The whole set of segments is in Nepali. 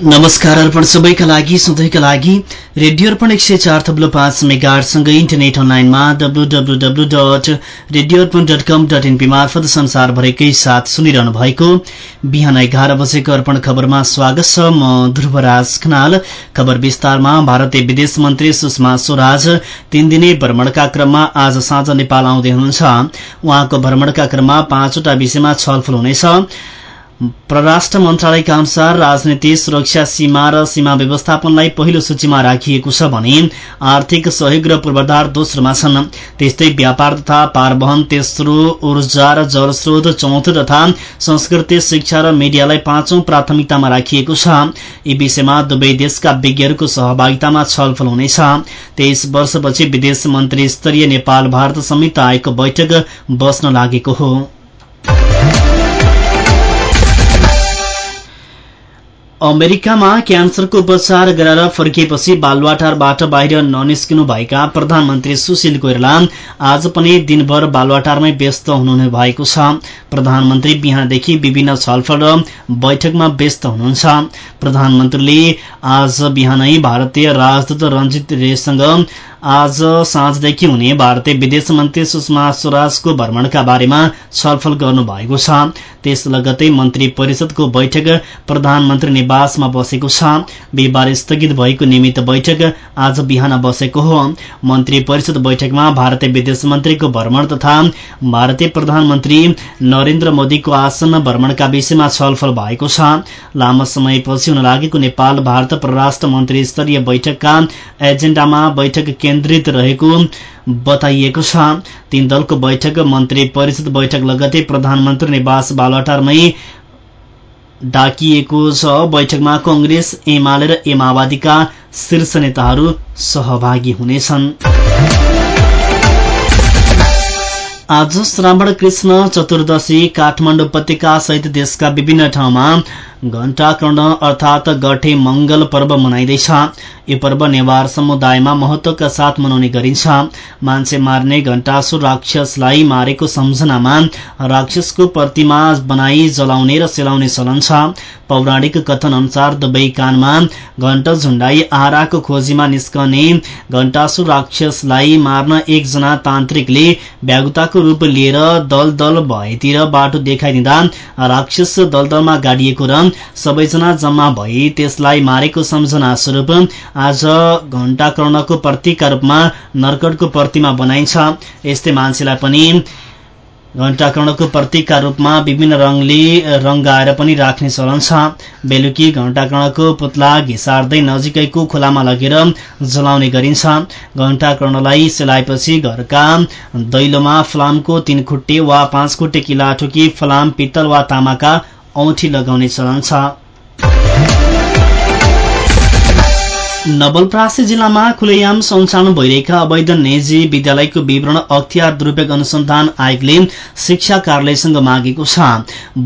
नमस्कार अर्पण सबैका लागि सधैँका लागि रेडियो अर्पण एक सय चार थप्लो पाँच मेगासँगै इन्टरनेट अनलाइनमा W W W dot radio Arpan dot com dot N P मार्फत संसारभरिकै साथ सुनिरहनु भएको बिहान एघार बजेको अर्पण खबरमा स्वागत छ। म ध्रुवराज खनाल। खबर विस्तारमा भारतीय विदेश मन्त्री सुषमा स्वराज तीन दिने भ्रमणका क्रममा आज साँझ नेपाल आउँदै हुनुहुन्छ। उहाँको भ्रमणका क्रममा पाँचवटा विषयमा छलफल हुनेछ। परराष्ट्र मन्त्रालयका अनुसार राजनीति सुरक्षा सीमा र सीमा व्यवस्थापनलाई पहिलो सूचीमा राखिएको छ भने आर्थिक सहयोग र पूर्वाधार दोस्रोमा छन्। त्यस्तै व्यापार तथा पारवहन तेस्रो ऊर्जा र जलस्रोत चौथो तथा संस्कृति शिक्षा र मिडियालाई पाँचौं प्राथमिकतामा राखिएको छ। यी विषयमा दुवै देशका विज्ञहरूको सहभागितामा छलफल हुनेछ। तेइस वर्षपछि विदेश मन्त्री स्तरीय नेपाल भारत संयुक्त आएको बैठक बस्न लागेको हो। अमेरिकामा क्यान्सरको उपचार गराएर फर्किएपछि बालुवाटारबाट बाहिर ननिस्किनु भएका प्रधानमन्त्री सुशील कोइराला आज पनि दिनभर बालुवाटारमै व्यस्त हुनुहुने भएको छ। प्रधानमन्त्री बिहानदेखि विभिन्न छलफल र बैठकमा व्यस्त हुनुहुन्छ। प्रधानमन्त्रीले आज बिहानै भारतीय राजदूत रञ्जित रेसँग आज साँझदेखि हुने भारतीय विदेश मन्त्री सुषमा स्वराजको भ्रमणका बारेमा छलफल गर्नु भएको छ। त्यस लगतै मन्त्री परिषदको बैठक प्रधानमन्त्री निवासमा बसेको छ। बिहिबार स्थगित भएको निमित्त बैठक आज बिहान बसेको हो। मन्त्री परिषद बैठकमा भारतीय विदेश मन्त्रीको भ्रमण तथा भारतीय प्रधानमन्त्री नरेन्द्र मोदीको आसन्न भ्रमणका विषयमा छलफल भएको छ। लामो समयपछि हुन लागेको नेपाल भारत परराष्ट्र मन्त्री स्तरीय बैठकका एजेण्डामा बैठक केन्द्रित रहेको बताइएको छ। तीन दलको बैठक मन्त्री परिषद बैठक लगतै प्रधानमन्त्री निवास बालवाटारमै डाकिएको छ। बैठकमा कंग्रेस एमाले र ए माओवादीका शीर्ष नेताहरू सहभागी हुनेछन्। आज श्रावण कृष्ण चतुर्दशी काठमाडौँ उपत्यका सहित देशका विभिन्न ठाउँमा घण्टाकर्ण अर्थात गठे मंगल पर्व मनाइँदैछ। यो पर्व नेवार समुदायमा महत्वका साथ मनाउने गरिन्छ। मान्छे मार्ने घण्टासुर राक्षसलाई मारेको सम्झनामा राक्षसको प्रतिमा बनाई जलाउने र सेलाउने चलन छ। पौराणिक कथन अनुसार दुवै कानमा घण्ट झुण्डाई आहाराको खोजीमा निस्कने घण्टासुर राक्षसलाई मार्न एकजना तान्त्रिकले व्यागुताको रूप लिएर दल दल भएतिर बाटो देखाइदिँदा राक्षस दलदलमा गाडिएको र सबैजना जम्मा भई त्यसलाई मारेको सम्झना स्वरूप आज घण्टाकर्णको प्रतीकका रूपमा नरकटको प्रतिमा बनाइन्छ। यस्तै मान्छेलाई पनि घण्टाकर्णको प्रतीकका रूपमा विभिन्न रङले रङ्गाएर पनि राख्ने चलन छ। बेलुकी घण्टाकर्णको पुतला घिसार्दै नजिकैको खोलामा लगेर जलाउने गरिन्छ। घण्टाकर्णलाई सेलाएपछि घरका दैलोमा फलामको तीन खुट्टे वा पाँच खुट्टे किला ठोकी फलाम पित्तल वा तामाका औठी लगाउने चलन छ। नवलप्रासी जिल्लामा खुलेआम सञ्चालन भइरहेका अवैध निजी विद्यालयको विवरण अख्तियार दुरूपयोग अनुसन्धान आयोगले शिक्षा कार्यालयसँग मागेको छ।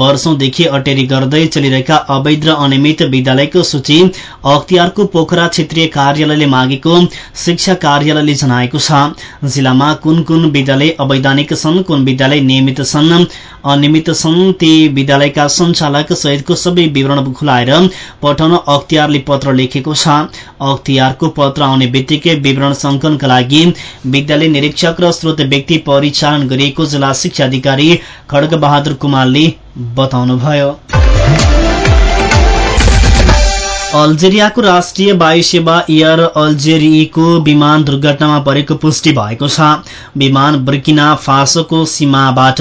वर्षौंदेखि अटेरी गर्दै चलिरहेका अवैध र अनियमित विद्यालयको सूची अख्तियारको पोखरा क्षेत्रीय कार्यालयले मागेको शिक्षा कार्यालयले जनाएको छ। जिल्लामा कुन कुन विद्यालय अवैधानिक छन् कुन विद्यालय नियमित छन् अनियमित छन् ती विद्यालयका सञ्चालक सहितको सबै विवरण खुलाएर पठाउन अख्तियारले पत्र लेखेको छ। अख्तियारको पत्र आउने बित्तिकै विवरण संकलनका लागि विद्यालय निरीक्षक र स्रोत व्यक्ति परिचालन गरिएको जिल्ला शिक्षा अधिकारी खड्ग बहादुर कुमारले बताउनुभयो। अल्जेरियाको राष्ट्रिय वायु सेवा एयर अल्जेरिएको विमान दुर्घटनामा परेको पुष्टि भएको छ। विमान बुर्किना फासोको सीमाबाट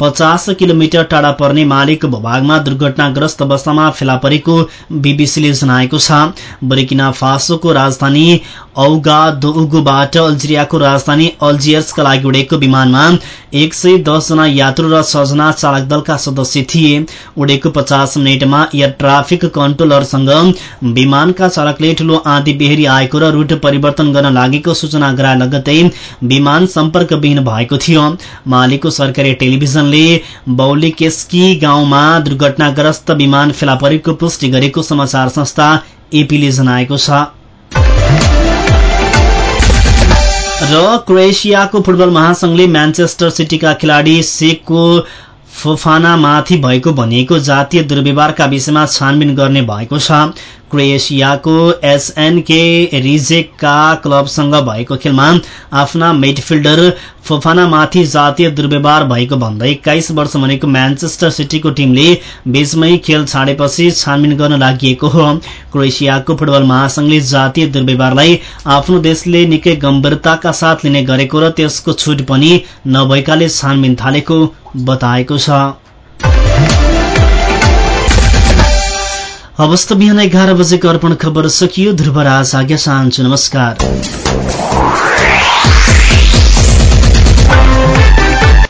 पचास किलोमिटर टाढा पर्ने मालिक भूभागमा दुर्घटनाग्रस्त अवस्थामा फेला परेको बीबीसीले जनाएको छ। बुर्किना फासोको राजधानी औगा दोउगोबाट अल्जेरियाको राजधानी अल्जियर्सका लागि उडेको विमानमा एक सय दसजना यात्रु र छजना चालक दलका सदस्य थिए। उडेको पचास मिनटमा एयर ट्राफिक कन्ट्रोलरसँग विमानका चालकले ठूलो आँधी बेहेरी आएको र रूट परिवर्तन गर्न लागेको सूचना गराए लगतै विमान सम्पर्कविहीन भएको थियो। मालिकको सरकारी टेलिभिजनले बौलिकेस्की गाउँमा दुर्घटनाग्रस्त विमान फेला परेको पुष्टि गरेको समाचार संस्था एपीले जनाएको छ। र क्रोएसियाको फुटबल महासंघले म्यान्चेस्टर सिटीका खेलाडी सेकको फोफानामाथि भएको भनिएको जातीय दुर्व्यवहारका विषयमा छानबिन गर्ने भएको छ। क्रोएसियाको एसएनके रिजेकका क्लबसँग भएको खेलमा आफ्ना मिडफिल्डर फोफानामाथि जातीय दुर्व्यवहार भएको भन्दै एक्काइस वर्ष भनेको म्यान्चेस्टर सिटीको टिमले बीचमै खेल छाडेपछि छानबिन गर्न लागि हो। क्रोएसियाको फुटबल महासंघले जातीय दुर्व्यवहारलाई आफ्नो देशले निकै गम्भीरताका साथ लिने गरेको र त्यसको छुट पनि नभएकाले छानबिन थालेको बताएको छ। अवस्था बिहान एघार बजेको अर्पण खबर सकियो। ध्रुवराज आज्ञा चाहन्छु नमस्कार।